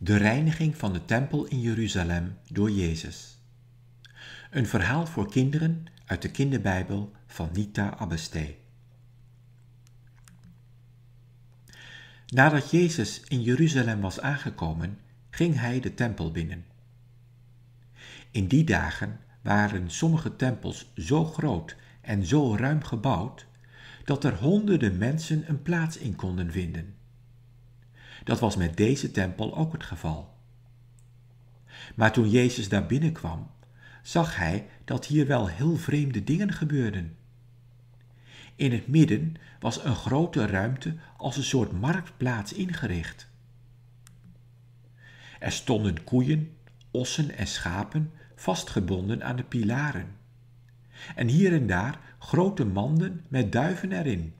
De reiniging van de tempel in Jeruzalem door Jezus. Een verhaal voor kinderen uit de kinderbijbel van Nita Abbestee. Nadat Jezus in Jeruzalem was aangekomen, ging hij de tempel binnen. In die dagen waren sommige tempels zo groot en zo ruim gebouwd dat er honderden mensen een plaats in konden vinden. Dat was met deze tempel ook het geval. Maar toen Jezus daar binnenkwam, zag hij dat hier wel heel vreemde dingen gebeurden. In het midden was een grote ruimte als een soort marktplaats ingericht. Er stonden koeien, ossen en schapen vastgebonden aan de pilaren. En hier en daar grote manden met duiven erin.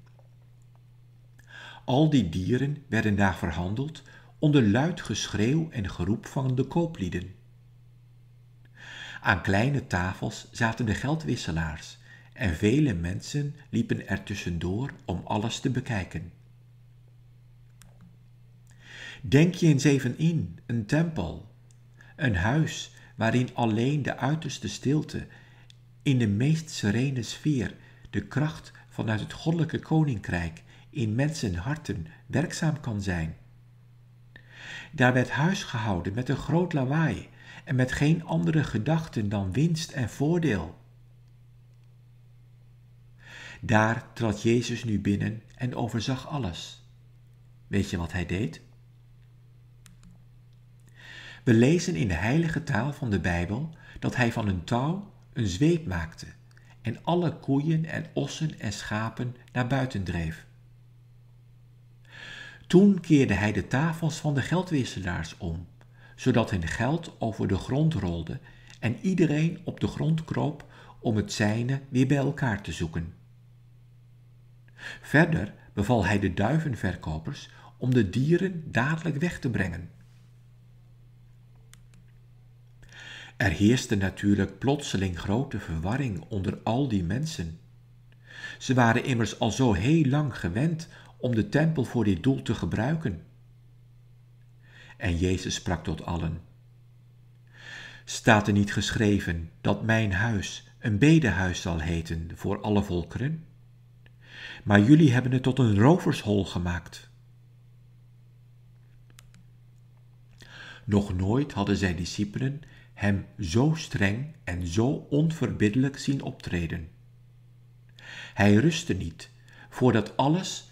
Al die dieren werden daar verhandeld onder luid geschreeuw en geroep van de kooplieden. Aan kleine tafels zaten de geldwisselaars en vele mensen liepen er tussendoor om alles te bekijken. Denk je eens even in, een tempel, een huis waarin alleen de uiterste stilte, in de meest serene sfeer, de kracht vanuit het goddelijke koninkrijk in mensenharten werkzaam kan zijn. Daar werd huis gehouden met een groot lawaai en met geen andere gedachten dan winst en voordeel. Daar trad Jezus nu binnen en overzag alles. Weet je wat hij deed? We lezen in de heilige taal van de Bijbel dat hij van een touw een zweep maakte en alle koeien en ossen en schapen naar buiten dreef. Toen keerde hij de tafels van de geldwisselaars om, zodat hun geld over de grond rolde en iedereen op de grond kroop om het zijne weer bij elkaar te zoeken. Verder beval hij de duivenverkopers om de dieren dadelijk weg te brengen. Er heerste natuurlijk plotseling grote verwarring onder al die mensen. Ze waren immers al zo heel lang gewend om de tempel voor dit doel te gebruiken. En Jezus sprak tot allen. Staat er niet geschreven dat mijn huis een bedehuis zal heten voor alle volkeren? Maar jullie hebben het tot een rovershol gemaakt. Nog nooit hadden zijn discipelen hem zo streng en zo onverbiddelijk zien optreden. Hij rustte niet voordat alles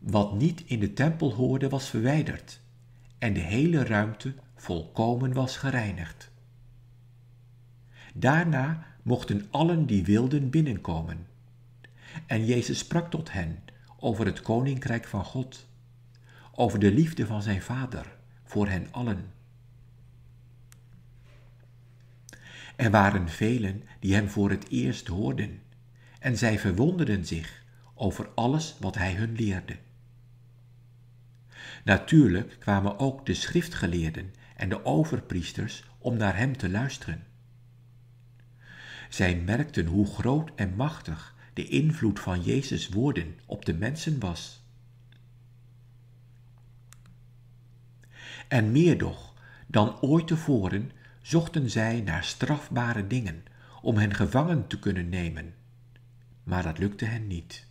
wat niet in de tempel hoorde was verwijderd en de hele ruimte volkomen was gereinigd. Daarna mochten allen die wilden binnenkomen. En Jezus sprak tot hen over het koninkrijk van God, over de liefde van zijn Vader voor hen allen. Er waren velen die hem voor het eerst hoorden, en zij verwonderden zich over alles wat hij hun leerde. Natuurlijk kwamen ook de schriftgeleerden en de overpriesters om naar hem te luisteren. Zij merkten hoe groot en machtig de invloed van Jezus' woorden op de mensen was. En meer nog dan ooit tevoren zochten zij naar strafbare dingen om hen gevangen te kunnen nemen, maar dat lukte hen niet.